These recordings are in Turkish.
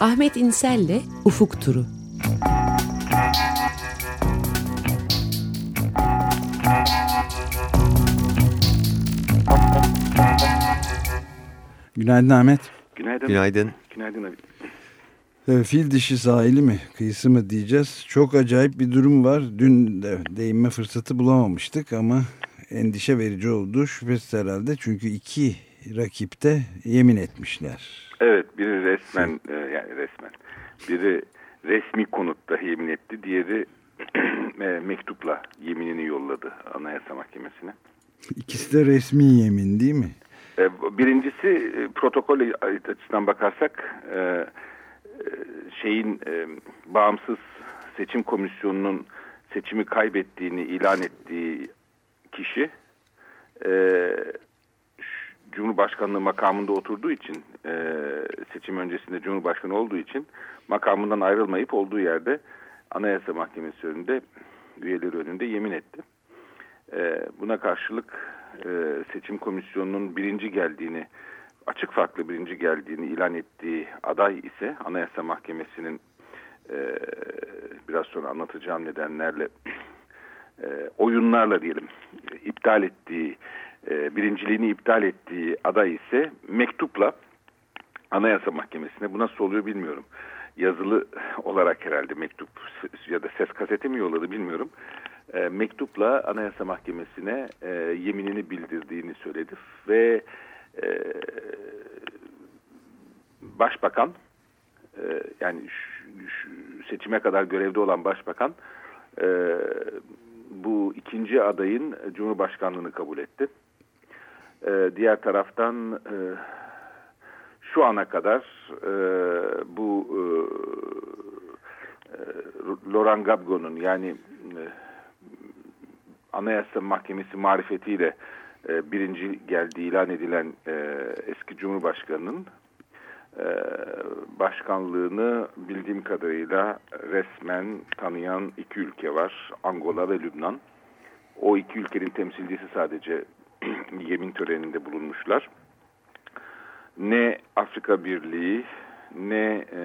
Ahmet İnsel'le Ufuk Turu. Günaydın Ahmet. Günaydın. Günaydın. Günaydın abi. Ee, Fil dişi sahili mi, kıyısı mı diyeceğiz. Çok acayip bir durum var. Dün de değinme fırsatı bulamamıştık ama endişe verici oldu. Şüphesiz herhalde çünkü iki rakipte yemin etmişler. Evet, biri resmen e, yani resmen. Biri resmi konutta yemin etti, diğeri e, mektupla yeminini yolladı Anayasa Mahkemesi'ne. İkisi de resmi yemin değil mi? E, birincisi protokol açısından bakarsak e, şeyin e, bağımsız seçim komisyonunun seçimi kaybettiğini ilan ettiği kişi e, Cumhurbaşkanlığı makamında oturduğu için e, seçim öncesinde Cumhurbaşkanı olduğu için makamından ayrılmayıp olduğu yerde Anayasa Mahkemesi önünde üyeleri önünde yemin etti. E, buna karşılık e, seçim komisyonunun birinci geldiğini açık farklı birinci geldiğini ilan ettiği aday ise Anayasa Mahkemesi'nin e, biraz sonra anlatacağım nedenlerle e, oyunlarla diyelim iptal ettiği e, birinciliğini iptal ettiği aday ise mektupla Anayasa Mahkemesi'ne bu nasıl oluyor bilmiyorum. Yazılı olarak herhalde mektup ya da ses kaseti mi yolladı bilmiyorum. E, mektupla Anayasa Mahkemesi'ne e, yeminini bildirdiğini söyledi ve e, Başbakan e, yani şu, şu seçime kadar görevde olan Başbakan e, bu ikinci adayın Cumhurbaşkanlığını kabul etti. E, diğer taraftan e, şu ana kadar e, bu e, e, Laurent Gbagbo'nun yani e, Anayasa Mahkemesi marifetiyle e, birinci geldiği ilan edilen e, eski Cumhurbaşkanı'nın e, başkanlığını bildiğim kadarıyla resmen tanıyan iki ülke var. Angola ve Lübnan. O iki ülkenin temsilcisi sadece yemin töreninde bulunmuşlar. Ne Afrika Birliği, ne e,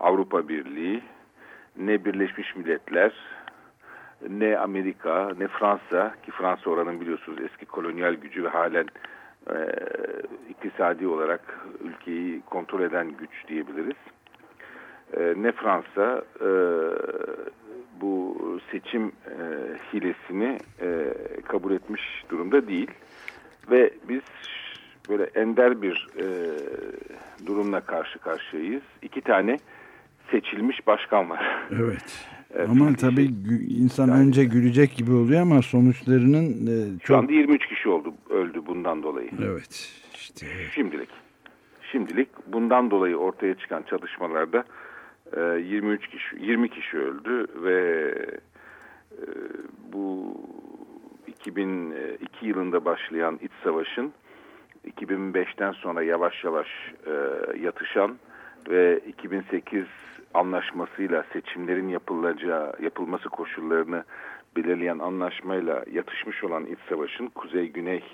Avrupa Birliği, ne Birleşmiş Milletler, ne Amerika, ne Fransa ki Fransa oranın biliyorsunuz eski kolonyal gücü ve halen e, iktisadi olarak ülkeyi kontrol eden güç diyebiliriz. E, ne Fransa e, bu seçim e, hilesini e, kabul etmiş durumda değil ve biz böyle ender bir e, durumla karşı karşıyayız. İki tane seçilmiş başkan var. Evet. ama tabii insan yani, önce gülecek gibi oluyor ama sonuçlarının e, çok... Şu anda 23 kişi oldu öldü bundan dolayı. Evet. işte. Şimdilik. Şimdilik bundan dolayı ortaya çıkan çalışmalarda e, 23 kişi 20 kişi öldü ve e, bu 2002 yılında başlayan iç savaşın 2005'ten sonra yavaş yavaş e, yatışan ve 2008 anlaşmasıyla seçimlerin yapılacağı yapılması koşullarını belirleyen anlaşmayla yatışmış olan iç savaşın kuzey-güney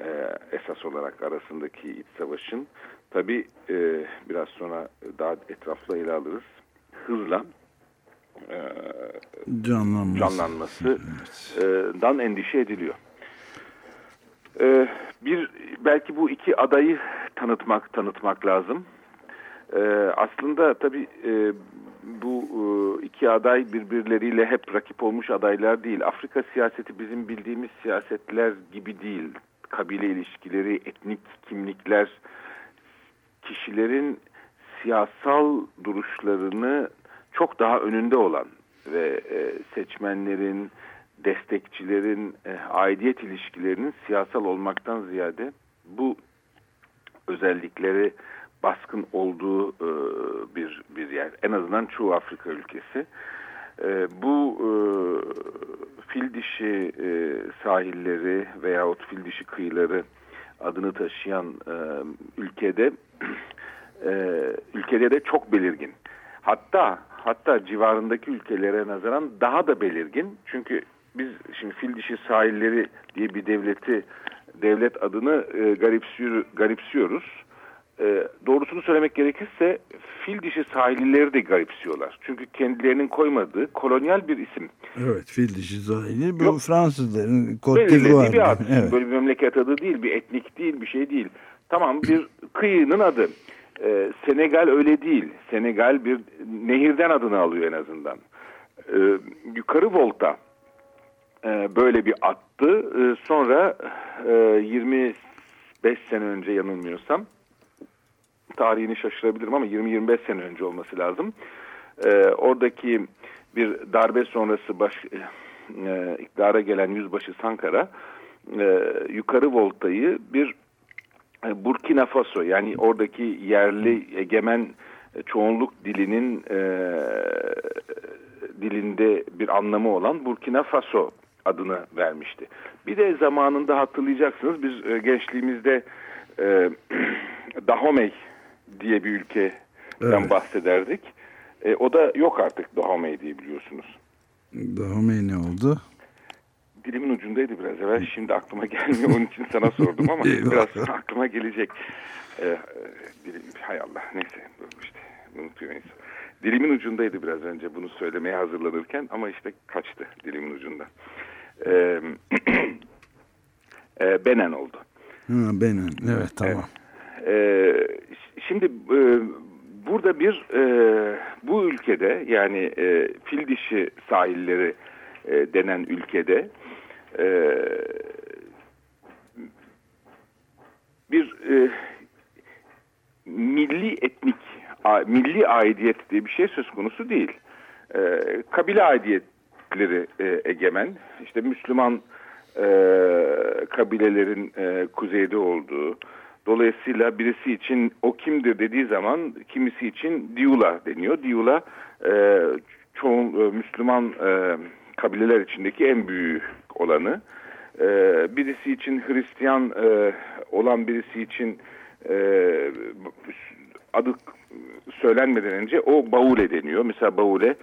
e, esas olarak arasındaki iç savaşın tabi e, biraz sonra daha etraflı ele alırız hızla e, canlanması, canlanmasından endişe ediliyor. E, bir belki bu iki adayı tanıtmak tanıtmak lazım. E, aslında tabii e, bu e, iki aday birbirleriyle hep rakip olmuş adaylar değil. Afrika siyaseti bizim bildiğimiz siyasetler gibi değil. Kabile ilişkileri, etnik kimlikler, kişilerin siyasal duruşlarını çok daha önünde olan ve e, seçmenlerin, destekçilerin e, aidiyet ilişkilerinin siyasal olmaktan ziyade bu özellikleri baskın olduğu e, bir bir yer. En azından çoğu Afrika ülkesi. E, bu e, fil dişi e, sahilleri veyahut fil dişi kıyıları adını taşıyan e, ülkede e, ülkede de çok belirgin. Hatta hatta civarındaki ülkelere nazaran daha da belirgin. Çünkü biz şimdi fil dişi sahilleri diye bir devleti devlet adını e, garipsiyor, garipsiyoruz. E, doğrusunu söylemek gerekirse fil dişi sahillileri de garipsiyorlar. Çünkü kendilerinin koymadığı kolonyal bir isim. Evet fil dişi sahili bu Yok, Fransızların Côte d'Ivoire. bir ad. Evet. Böyle bir memleket adı değil, bir etnik değil, bir şey değil. Tamam bir kıyının adı. Ee, Senegal öyle değil. Senegal bir nehirden adını alıyor en azından. Ee, yukarı Volta e, böyle bir attı. Ee, sonra e, 25 sene önce yanılmıyorsam tarihini şaşırabilirim ama 20-25 sene önce olması lazım. E, oradaki bir darbe sonrası baş, e, iktidara gelen yüzbaşı Sankara e, yukarı voltayı bir e, Burkina Faso yani oradaki yerli egemen çoğunluk dilinin e, dilinde bir anlamı olan Burkina Faso adını vermişti. Bir de zamanında hatırlayacaksınız biz e, gençliğimizde e, Dahomey diye bir ülkeden evet. bahsederdik. E, o da yok artık Dahomey diye biliyorsunuz. Dahomey ne oldu? Dilimin ucundaydı biraz evvel. Şimdi aklıma gelmiyor. Onun için sana sordum ama biraz aklıma gelecek. Ee, dilim, hay Allah neyse işte unutuyor insan. Dilimin ucundaydı biraz önce bunu söylemeye hazırlanırken ama işte kaçtı dilimin ucunda. Ee, e, Benen oldu. Ha, Benen evet tamam. Ee, şimdi e, burada bir e, bu ülkede yani e, fil dişi sahilleri e, denen ülkede e, bir e, milli etnik a, milli aidiyet diye bir şey söz konusu değil. E, kabile aidiyetleri e, egemen işte Müslüman e, kabilelerin e, kuzeyde olduğu Dolayısıyla birisi için o kimdir dediği zaman kimisi için Diula deniyor. Diula e, çoğu e, Müslüman e, kabileler içindeki en büyük olanı. E, birisi için Hristiyan e, olan birisi için e, adı söylenmeden önce o Baule deniyor. Mesela Baule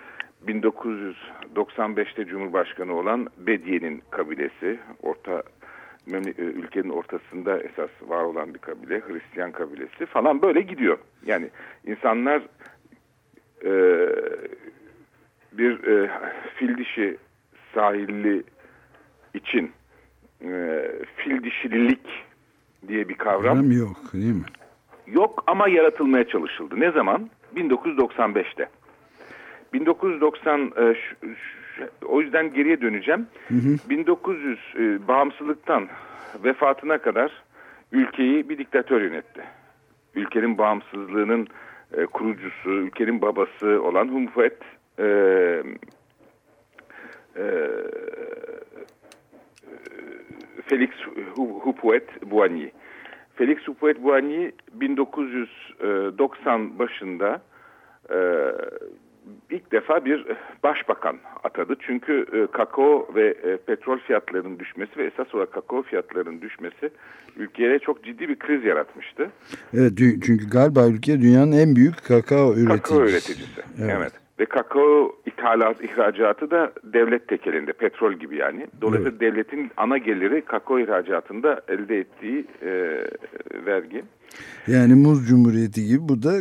1995'te Cumhurbaşkanı olan Bediye'nin kabilesi. Orta ülkenin ortasında esas var olan bir kabile, Hristiyan kabilesi falan böyle gidiyor. Yani insanlar e, bir e, fil dişi sahilli için e, fil dişililik diye bir kavram yok değil mi? Yok ama yaratılmaya çalışıldı. Ne zaman? 1995'te. 1990 e, o yüzden geriye döneceğim. Hı hı. 1900 e, bağımsızlıktan vefatına kadar ülkeyi bir diktatör yönetti. Ülkenin bağımsızlığının e, kurucusu, ülkenin babası olan Humfuet e, e, Felix Houphouët Boigny. Felix Houphouët Boigny 1990 başında e, ilk defa bir başbakan atadı. Çünkü e, kakao ve e, petrol fiyatlarının düşmesi ve esas olarak kakao fiyatlarının düşmesi ülkeye çok ciddi bir kriz yaratmıştı. Evet çünkü galiba ülke dünyanın en büyük kakao üreticisi. Kakao üreticisi. Evet. evet. Ve kakao ithalat, ihracatı da devlet tekelinde, petrol gibi yani. Dolayısıyla evet. devletin ana geliri kakao ihracatında elde ettiği e, vergi. Yani muz cumhuriyeti gibi bu da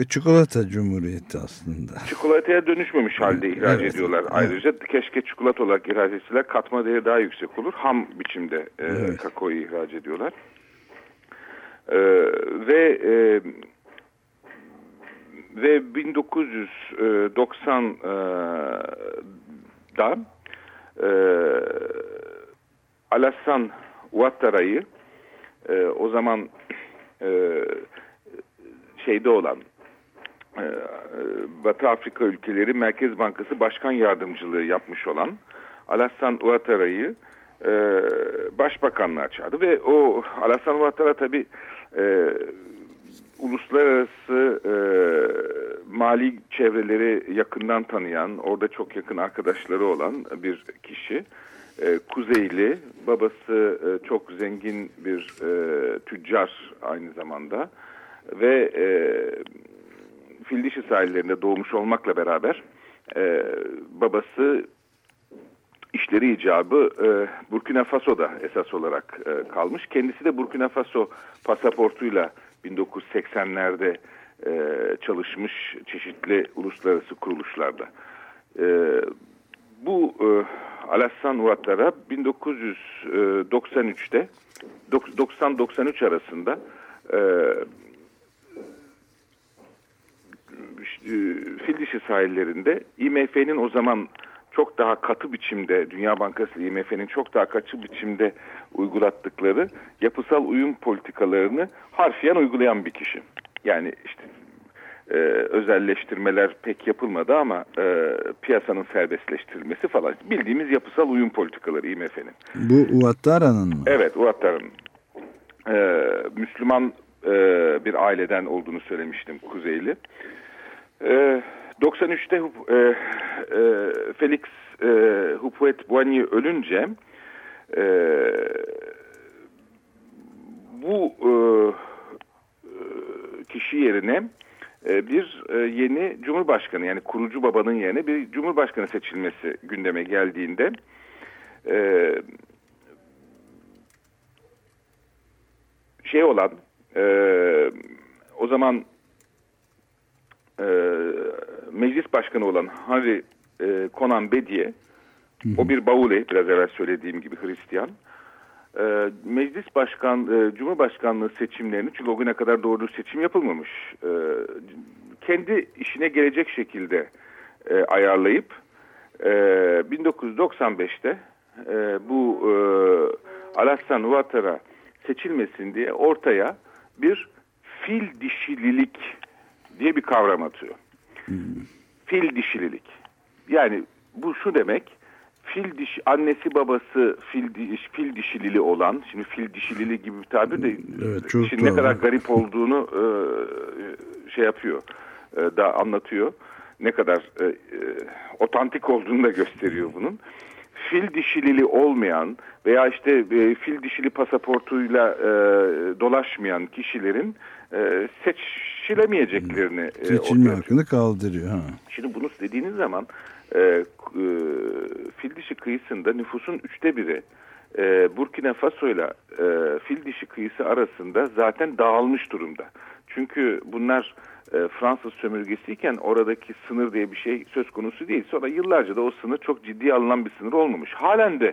e, çikolata cumhuriyeti aslında. Çikolataya dönüşmemiş halde ihraç evet. ediyorlar. Ayrıca evet. keşke çikolata olarak ihraç etseler katma değeri daha yüksek olur. Ham biçimde e, evet. kakaoyu ihraç ediyorlar. E, ve e, ve 1990'da e, e, Alassane Ouattara'yı e, o zaman e, şeyde olan e, Batı Afrika ülkeleri Merkez Bankası Başkan Yardımcılığı yapmış olan Alassane Ouattara'yı e, başbakanlığa çağırdı. Ve o Alassane Ouattara tabi e, uluslararası e, mali çevreleri yakından tanıyan, orada çok yakın arkadaşları olan bir kişi. E, Kuzeyli, babası e, çok zengin bir e, tüccar aynı zamanda ve e, Fildişi sahillerinde doğmuş olmakla beraber e, babası işleri icabı e, Burkina Faso'da esas olarak e, kalmış. Kendisi de Burkina Faso pasaportuyla 1980'lerde e, çalışmış çeşitli uluslararası kuruluşlarda. E, bu e, Alassan Ouattara 1993'te 90-93 arasında e, e, fil sahillerinde IMF'nin o zaman çok daha katı biçimde Dünya Bankası IMF'nin çok daha katı biçimde uygulattıkları yapısal uyum politikalarını harfiyen uygulayan bir kişi. Yani işte e, özelleştirmeler pek yapılmadı ama e, piyasanın serbestleştirilmesi falan bildiğimiz yapısal uyum politikaları IMF'nin. Bu Ouattara'nın mı? Evet Ouattara'nın. E, Müslüman e, bir aileden olduğunu söylemiştim Kuzeyli. E, 93'te e, e, Felix e, Houphouët Boigny ölünce e, bu e, e kişi yerine e, bir e, yeni cumhurbaşkanı yani kurucu babanın yerine bir cumhurbaşkanı seçilmesi gündeme geldiğinde e, şey olan o zaman meclis başkanı olan Henry Conan Bediye o bir Baule biraz evvel söylediğim gibi Hristiyan e, meclis başkan, e, cumhurbaşkanlığı seçimlerini çünkü o güne kadar doğru seçim yapılmamış. E, kendi işine gelecek şekilde e, ayarlayıp e, 1995'te e, bu e, Alassan Ouattara seçilmesin diye ortaya bir fil dişililik diye bir kavram atıyor. Hmm. Fil dişililik. Yani bu şu demek fil diş annesi babası fil diş fil dişilili olan şimdi fil dişilili gibi bir tabir de evet, çok şimdi ne kadar garip olduğunu e, şey yapıyor e, da anlatıyor ne kadar e, e, otantik olduğunu da gösteriyor bunun fil dişilili olmayan veya işte e, fil dişili pasaportuyla e, dolaşmayan kişilerin e, seçilemeyeceklerini e, seçilme hakkını kaldırıyor. Ha. Şimdi bunu dediğiniz zaman e, e, fil dişi kıyısında nüfusun üçte biri e, Burkina Faso ile e, fil dişi kıyısı arasında zaten dağılmış durumda. Çünkü bunlar e, Fransız sömürgesiyken oradaki sınır diye bir şey söz konusu değil. Sonra yıllarca da o sınır çok ciddi alınan bir sınır olmamış. Halen de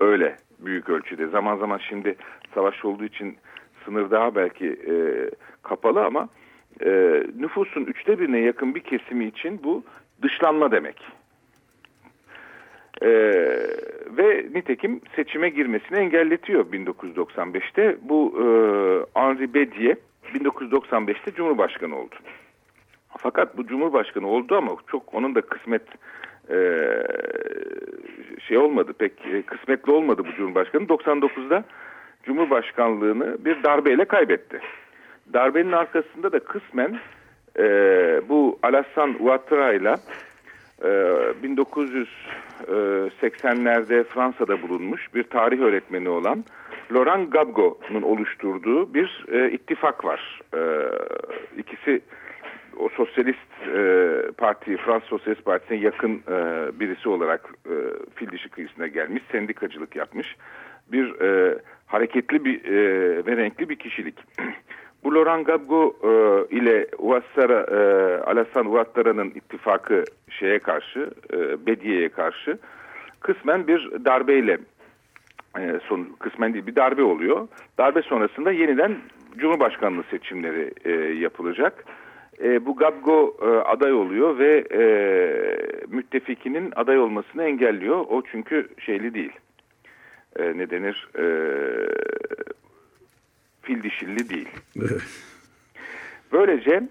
öyle büyük ölçüde. Zaman zaman şimdi savaş olduğu için sınır daha belki e, kapalı ama e, nüfusun üçte birine yakın bir kesimi için bu dışlanma demek. Ee, ve nitekim seçime girmesini engelletiyor 1995'te. Bu e, Henri Bediye 1995'te Cumhurbaşkanı oldu. Fakat bu Cumhurbaşkanı oldu ama çok onun da kısmet e, şey olmadı pek e, kısmetli olmadı bu Cumhurbaşkanı. 99'da Cumhurbaşkanlığını bir darbeyle kaybetti. Darbenin arkasında da kısmen e, bu Alassan Ouattara ile 1980'lerde ee, Fransa'da bulunmuş bir tarih öğretmeni olan Laurent Gbagbo'nun oluşturduğu bir e, ittifak var. E, ikisi o Sosyalist e, Parti, Fransız Sosyalist Partisi'ne yakın e, birisi olarak e, fil dişi kıyısına gelmiş, sendikacılık yapmış. Bir e, hareketli bir e, ve renkli bir kişilik. Bu Laurent Gbagbo e, ile Ouattara, e, Alassane Ouattara'nın ittifakı şeye karşı, e, Bediye'ye karşı kısmen bir darbeyle e, son, kısmen değil bir darbe oluyor. Darbe sonrasında yeniden Cumhurbaşkanlığı seçimleri e, yapılacak. E, bu Gabgo e, aday oluyor ve e, müttefikinin aday olmasını engelliyor. O çünkü şeyli değil. E, ne denir? E, fil dişilli değil. Böylece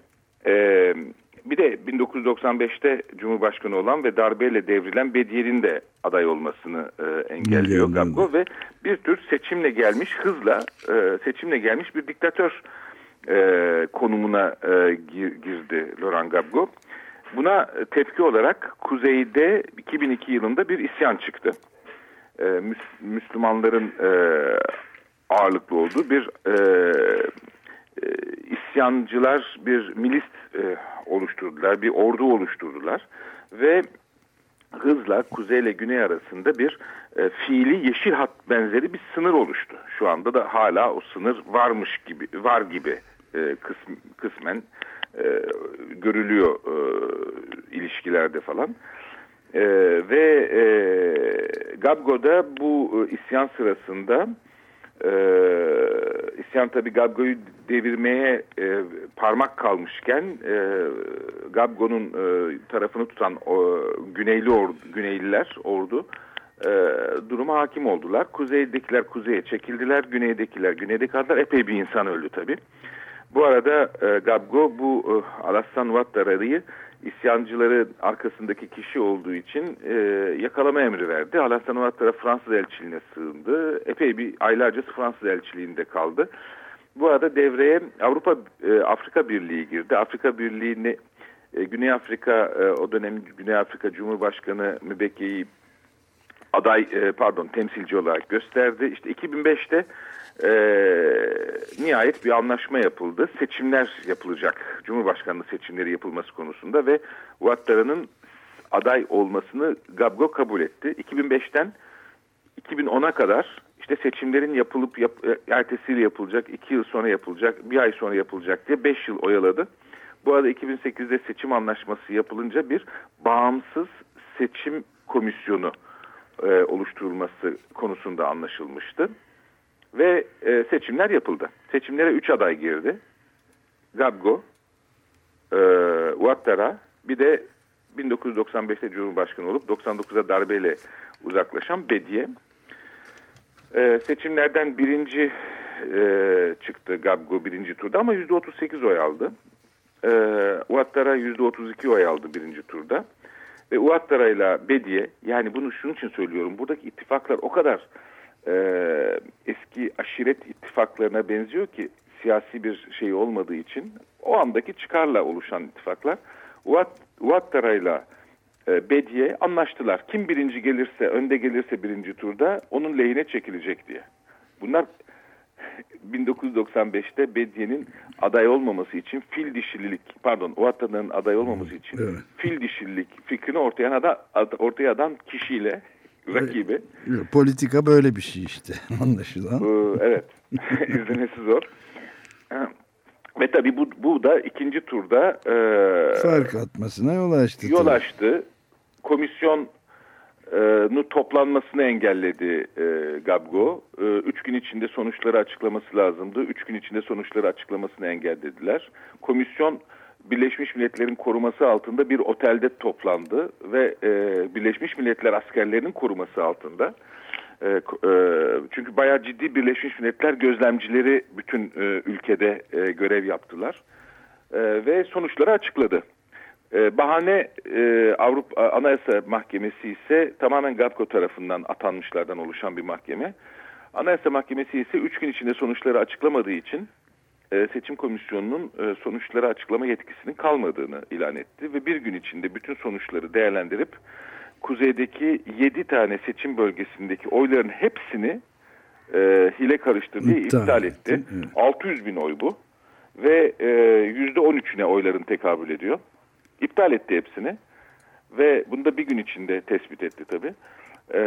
e, bir de 1995'te Cumhurbaşkanı olan ve darbeyle devrilen Bediye'nin de aday olmasını e, engelliyor Gabgo ve bir tür seçimle gelmiş hızla e, seçimle gelmiş bir diktatör e, konumuna e, gir, girdi Laurent Gabgo. Buna tepki olarak kuzeyde 2002 yılında bir isyan çıktı. E, Müs Müslümanların e, ağırlıklı olduğu bir e, e, isyancılar bir milis e, oluşturdular, bir ordu oluşturdular ve hızla kuzey ile güney arasında bir e, fiili yeşil hat benzeri bir sınır oluştu. Şu anda da hala o sınır varmış gibi var gibi e, kısm, kısmen e, görülüyor e, ilişkilerde falan. E, ve e, Gabgo'da bu e, isyan sırasında e, isyan tabi Gabgo'yu devirmeye e, parmak kalmışken e, Gabgo'nun e, tarafını tutan o, Güneyli ordu, Güneyliler ordu e, duruma hakim oldular. Kuzeydekiler kuzeye çekildiler, güneydekiler güneyde kaldılar. Epey bir insan öldü tabi. Bu arada e, Gabgo bu e, Alassan Ouattara'yı isyancıları arkasındaki kişi olduğu için e, yakalama emri verdi. Alassan Ouattara Fransız elçiliğine sığındı. Epey bir aylarca Fransız elçiliğinde kaldı. Bu arada devreye Avrupa e, Afrika Birliği girdi. Afrika Birliği'ni e, Güney Afrika e, o dönem Güney Afrika Cumhurbaşkanı Mübekke'yi aday e, pardon temsilci olarak gösterdi. İşte 2005'te e, nihayet bir anlaşma yapıldı. Seçimler yapılacak. Cumhurbaşkanlığı seçimleri yapılması konusunda ve Ouattara'nın aday olmasını Gabgo kabul etti. 2005'ten 2010'a kadar işte seçimlerin yapılıp yap, ertesiyle yapılacak, iki yıl sonra yapılacak, bir ay sonra yapılacak diye beş yıl oyaladı. Bu arada 2008'de seçim anlaşması yapılınca bir bağımsız seçim komisyonu e, oluşturulması konusunda anlaşılmıştı. Ve e, seçimler yapıldı. Seçimlere üç aday girdi. Gabgo, e, Ouattara bir de 1995'te Cumhurbaşkanı olup 99'da darbeyle uzaklaşan Bediye. E, seçimlerden birinci e, çıktı Gabgo birinci turda ama %38 oy aldı. E, Ouattara %32 oy aldı birinci turda. Ve Ouattara ile Bediye yani bunu şunun için söylüyorum. Buradaki ittifaklar o kadar e, eski aşiret ittifaklarına benziyor ki siyasi bir şey olmadığı için o andaki çıkarla oluşan ittifaklar. Ouattara ile Bediye anlaştılar. Kim birinci gelirse, önde gelirse birinci turda onun lehine çekilecek diye. Bunlar 1995'te Bediye'nin aday olmaması için fil dişililik pardon Ouattara'nın aday olmaması için evet. fil dişililik fikrini ortaya adam, ortaya adam kişiyle rakibi. Politika böyle bir şey işte anlaşılan. Evet. İzlemesi zor. Ve tabii bu, bu da ikinci turda e, fark atmasına yol açtı. Yol tabii. açtı. Komisyon nu toplanmasını engelledi e, Gabgo. E, üç gün içinde sonuçları açıklaması lazımdı. Üç gün içinde sonuçları açıklamasını engellediler. Komisyon Birleşmiş Milletler'in koruması altında bir otelde toplandı ve e, Birleşmiş Milletler askerlerinin koruması altında. E, e, çünkü bayağı ciddi Birleşmiş Milletler gözlemcileri bütün e, ülkede e, görev yaptılar e, ve sonuçları açıkladı. E, bahane e, Avrupa Anayasa Mahkemesi ise tamamen GAPKO tarafından atanmışlardan oluşan bir mahkeme. Anayasa Mahkemesi ise 3 gün içinde sonuçları açıklamadığı için e, seçim komisyonunun e, sonuçları açıklama yetkisinin kalmadığını ilan etti ve bir gün içinde bütün sonuçları değerlendirip kuzeydeki 7 tane seçim bölgesindeki oyların hepsini e, hile karıştırdığı iptal, iptal etti. etti. 600 bin oy bu ve e, %13'üne oyların tekabül ediyor. İptal etti hepsini ve bunu da bir gün içinde tespit etti tabii. Ee,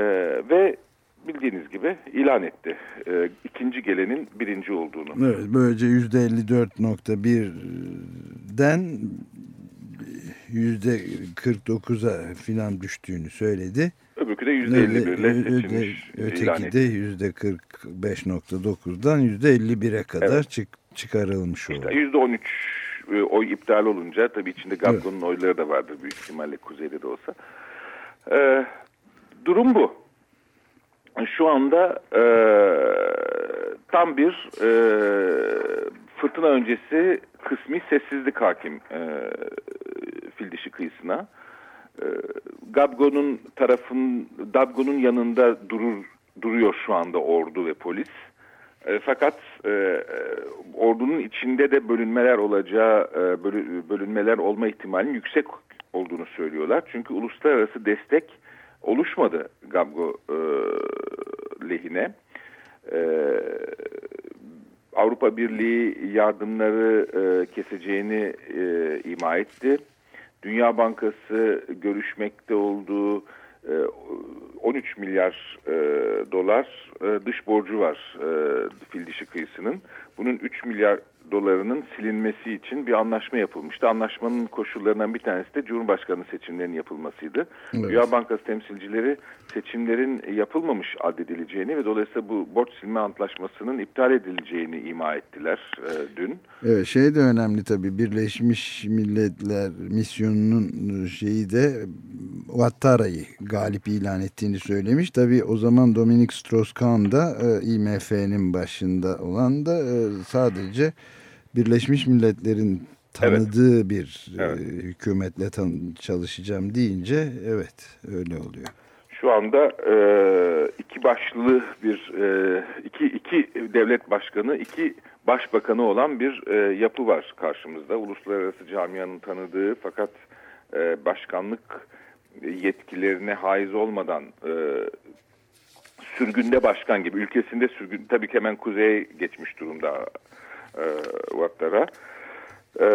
ve bildiğiniz gibi ilan etti. Ee, ikinci gelenin birinci olduğunu. Evet, böylece %54.1'den %49'a filan düştüğünü söyledi. Öbürkü de %51 ile seçilmiş. Öteki de %45.9'dan %51'e kadar evet. çık, çıkarılmış oldu. İşte %13 e, oy iptal olunca tabii içinde Gabgo'nun evet. oyları da vardır büyük ihtimalle kuzeyde de olsa. Ee, durum bu. Şu anda e, tam bir e, fırtına öncesi kısmi sessizlik hakim e, fil dişi kıyısına. E, Gabgo'nun tarafın, Dabgo'nun yanında durur duruyor şu anda ordu ve polis. E, fakat e, e, ordunun içinde de bölünmeler olacağı, e, bölü, bölünmeler olma ihtimalinin yüksek olduğunu söylüyorlar. Çünkü uluslararası destek oluşmadı Gabgo e, lehine. E, Avrupa Birliği yardımları e, keseceğini e, ima etti. Dünya Bankası görüşmekte olduğu 13 milyar e, dolar e, dış borcu var e, fil dişi kıyısının. Bunun 3 milyar dolarının silinmesi için bir anlaşma yapılmıştı. Anlaşmanın koşullarından bir tanesi de Cumhurbaşkanı seçimlerinin yapılmasıydı. Evet. Dünya Bankası temsilcileri seçimlerin yapılmamış addedileceğini ve dolayısıyla bu borç silme antlaşmasının iptal edileceğini ima ettiler e, dün. Evet şey de önemli tabii Birleşmiş Milletler misyonunun şeyi de Ouattara'yı galip ilan ettiğini söylemiş. Tabii o zaman Dominic Strauss-Kahn da e, IMF'nin başında olan da e, sadece Birleşmiş Milletler'in tanıdığı evet. bir evet. E, hükümetle tan çalışacağım deyince evet öyle oluyor. Şu anda e, iki başlı bir e, iki iki devlet başkanı, iki başbakanı olan bir e, yapı var karşımızda. Uluslararası camianın tanıdığı fakat e, başkanlık yetkilerine haiz olmadan e, sürgünde başkan gibi ülkesinde sürgün tabii ki hemen kuzeye geçmiş durumda e, Ouattara. E,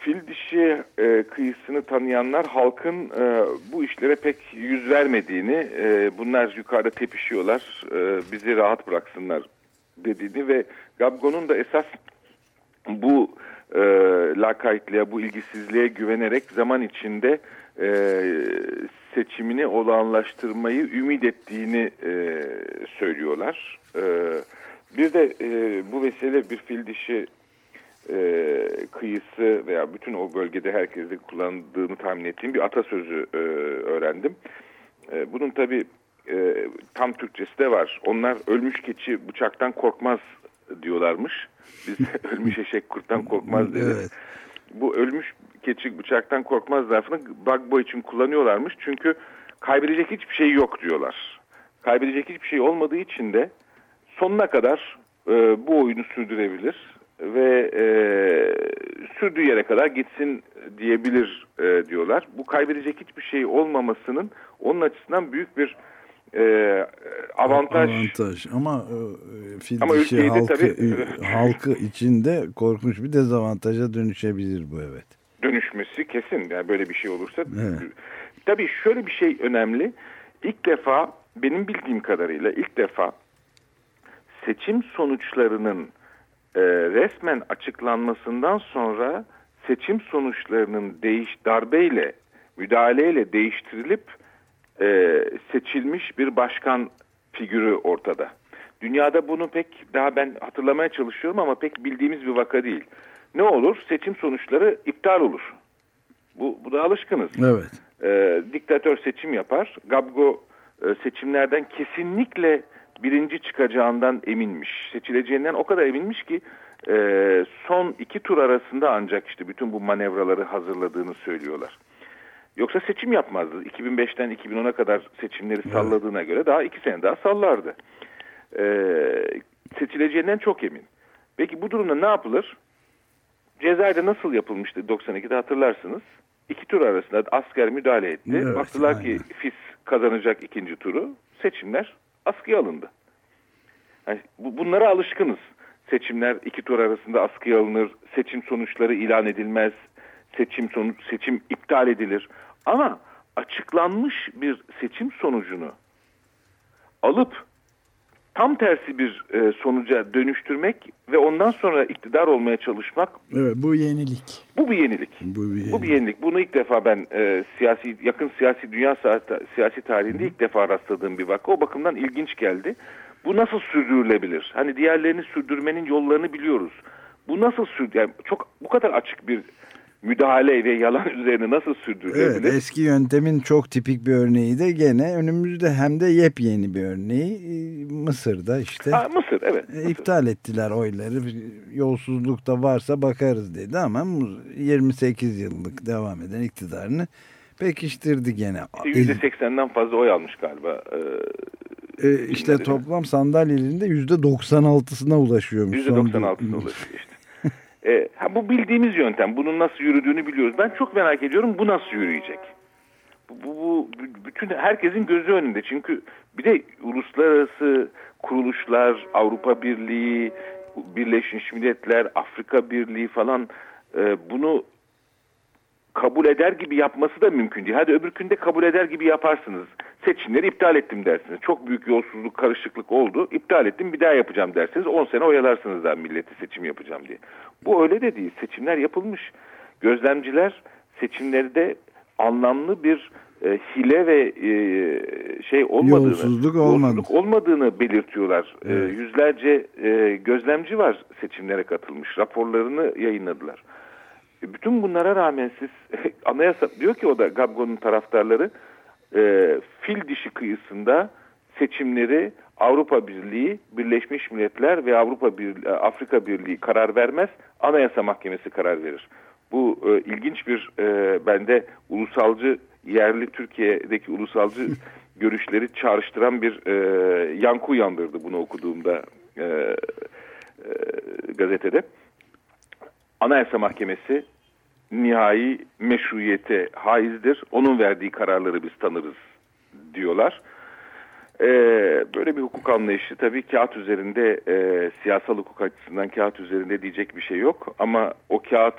fil dişi e, kıyısını tanıyanlar halkın e, bu işlere pek yüz vermediğini, e, bunlar yukarıda tepişiyorlar, e, bizi rahat bıraksınlar dediğini ve Gabgo'nun da esas bu e, lakaytlığa, bu ilgisizliğe güvenerek zaman içinde e, seçimini olağanlaştırmayı ümit ettiğini e, söylüyorlar. E, bir de e, bu vesile bir fil dişi e, kıyısı veya bütün o bölgede herkesin kullandığını tahmin ettiğim bir atasözü e, öğrendim. E, bunun tabi e, tam Türkçesi de var. Onlar ölmüş keçi bıçaktan korkmaz diyorlarmış. Biz ölmüş eşek kurttan korkmaz deriz. Evet. Bu ölmüş keçi bıçaktan korkmaz lafını Bagbo için kullanıyorlarmış. Çünkü kaybedecek hiçbir şey yok diyorlar. Kaybedecek hiçbir şey olmadığı için de sonuna kadar e, bu oyunu sürdürebilir ve e, sürdüğü yere kadar gitsin diyebilir e, diyorlar. Bu kaybedecek hiçbir şey olmamasının onun açısından büyük bir e, avantaj. Avantaj ama e, fil ama dişi halkı, tabii, halkı içinde korkunç bir dezavantaja dönüşebilir bu evet. Dönüşmesi kesin yani böyle bir şey olursa. Evet. Tabii şöyle bir şey önemli. İlk defa benim bildiğim kadarıyla ilk defa seçim sonuçlarının e, resmen açıklanmasından sonra seçim sonuçlarının değiş darbeyle müdahaleyle değiştirilip e, seçilmiş bir başkan figürü ortada. Dünyada bunu pek daha ben hatırlamaya çalışıyorum ama pek bildiğimiz bir vaka değil. Ne olur? Seçim sonuçları iptal olur. Bu, bu da alışkınız. Evet. E, diktatör seçim yapar. Gabgo e, seçimlerden kesinlikle birinci çıkacağından eminmiş. Seçileceğinden o kadar eminmiş ki e, son iki tur arasında ancak işte bütün bu manevraları hazırladığını söylüyorlar. Yoksa seçim yapmazdı. 2005'ten 2010'a kadar seçimleri salladığına göre daha iki sene daha sallardı. Ee, seçileceğinden çok emin. Peki bu durumda ne yapılır? Cezayir'de nasıl yapılmıştı 92'de hatırlarsınız. İki tur arasında asker müdahale etti. Evet, Baktılar aynen. ki FİS kazanacak ikinci turu. Seçimler askıya alındı. Yani bu, bunlara alışkınız. Seçimler iki tur arasında askıya alınır. Seçim sonuçları ilan edilmez seçim sonuç seçim iptal edilir. Ama açıklanmış bir seçim sonucunu alıp tam tersi bir e, sonuca dönüştürmek ve ondan sonra iktidar olmaya çalışmak. Evet bu yenilik. Bu bir yenilik. Bu bir yenilik. Bu bir yenilik. Bunu ilk defa ben e, siyasi yakın siyasi dünya siyasi tarihinde ilk defa rastladığım bir vaka. O bakımdan ilginç geldi. Bu nasıl sürdürülebilir? Hani diğerlerini sürdürmenin yollarını biliyoruz. Bu nasıl sürdür? Yani çok bu kadar açık bir müdahale ve yalan üzerine nasıl sürdürülebilir? Evet, eski yöntemin çok tipik bir örneği de gene önümüzde hem de yepyeni bir örneği e, Mısır'da işte. Ha, Mısır evet. E, Mısır. İptal ettiler oyları yolsuzlukta varsa bakarız dedi ama 28 yıllık devam eden iktidarını pekiştirdi gene. %80'den fazla oy almış galiba. Ee, e, işte toplam sandalyelerinde %96'sına ulaşıyormuş. %96'sına ulaşıyor işte. Ha, bu bildiğimiz yöntem. Bunun nasıl yürüdüğünü biliyoruz. Ben çok merak ediyorum bu nasıl yürüyecek? Bu, bu, bu bütün herkesin gözü önünde. Çünkü bir de uluslararası kuruluşlar, Avrupa Birliği, Birleşmiş Milletler, Afrika Birliği falan e, bunu kabul eder gibi yapması da mümkün değil. Hadi öbürkünde kabul eder gibi yaparsınız. Seçimleri iptal ettim dersiniz. Çok büyük yolsuzluk, karışıklık oldu. İptal ettim bir daha yapacağım dersiniz. 10 sene oyalarsınız daha milleti seçim yapacağım diye. Bu öyle de değil. Seçimler yapılmış. Gözlemciler seçimlerde anlamlı bir e, hile ve e, şey olmadığını, yolsuzluk, olmadı. olmadığını belirtiyorlar. E, evet. E, yüzlerce e, gözlemci var seçimlere katılmış. Raporlarını yayınladılar. E, bütün bunlara rağmen siz anayasa diyor ki o da Gabgo'nun taraftarları e, fil dişi kıyısında seçimleri Avrupa Birliği, Birleşmiş Milletler ve Avrupa Birliği, Afrika Birliği karar vermez, Anayasa Mahkemesi karar verir. Bu e, ilginç bir e, bende ulusalcı yerli Türkiye'deki ulusalcı görüşleri çağrıştıran bir e, yankı uyandırdı bunu okuduğumda e, e, gazetede. Anayasa Mahkemesi nihai meşruiyete haizdir. Onun verdiği kararları biz tanırız diyorlar. Ee, böyle bir hukuk anlayışı tabii kağıt üzerinde e, siyasal hukuk açısından kağıt üzerinde diyecek bir şey yok. Ama o kağıt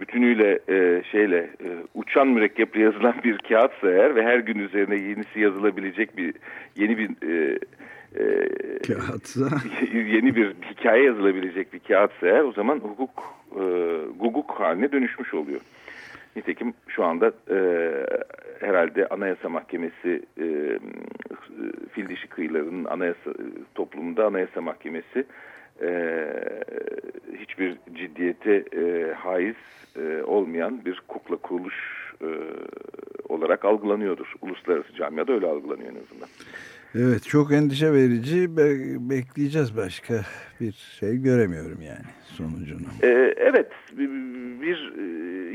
bütünüyle e, şeyle e, uçan mürekkeple yazılan bir kağıtsa eğer ve her gün üzerine yenisi yazılabilecek bir yeni bir e, e, kağıtsa yeni bir hikaye yazılabilecek bir kağıtsa eğer o zaman hukuk e, guguk haline dönüşmüş oluyor. Nitekim şu anda e, herhalde Anayasa Mahkemesi e, fil dişi kıyılarının anayasa toplumunda Anayasa Mahkemesi e, hiçbir ciddiyete e, haiz e, olmayan bir kukla kuruluş e, olarak algılanıyordur. Uluslararası camiada öyle algılanıyor en azından. Evet çok endişe verici. Be bekleyeceğiz başka bir şey göremiyorum yani sonucunu. Ee, evet bir, bir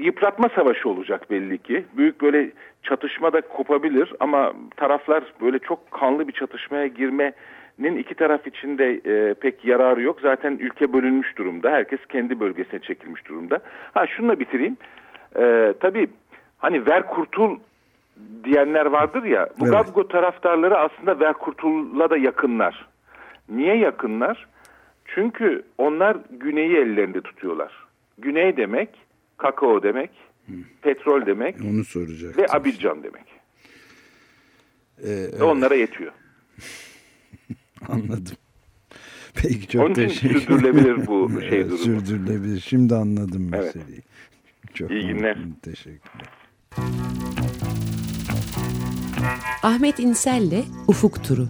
yıpratma savaşı olacak belli ki. Büyük böyle çatışma da kopabilir ama taraflar böyle çok kanlı bir çatışmaya girmenin iki taraf için de e, pek yararı yok. Zaten ülke bölünmüş durumda. Herkes kendi bölgesine çekilmiş durumda. Ha şununla bitireyim. Ee, tabii hani ver kurtul diyenler vardır ya. Bu evet. Taraftarları aslında Verkurtul'la da yakınlar. Niye yakınlar? Çünkü onlar güneyi ellerinde tutuyorlar. Güney demek, kakao demek, Hı. petrol demek Onu soracak. ve Abidjan demek. Ee, evet. Onlara yetiyor. Anladım. Peki çok Onun teşekkür sürdürülebilir bu şey durumu. Sürdürülebilir. Şimdi anladım meseleyi. Evet. Çok İyi günler. Teşekkürler. Ahmet İnsel'le Ufuk Turu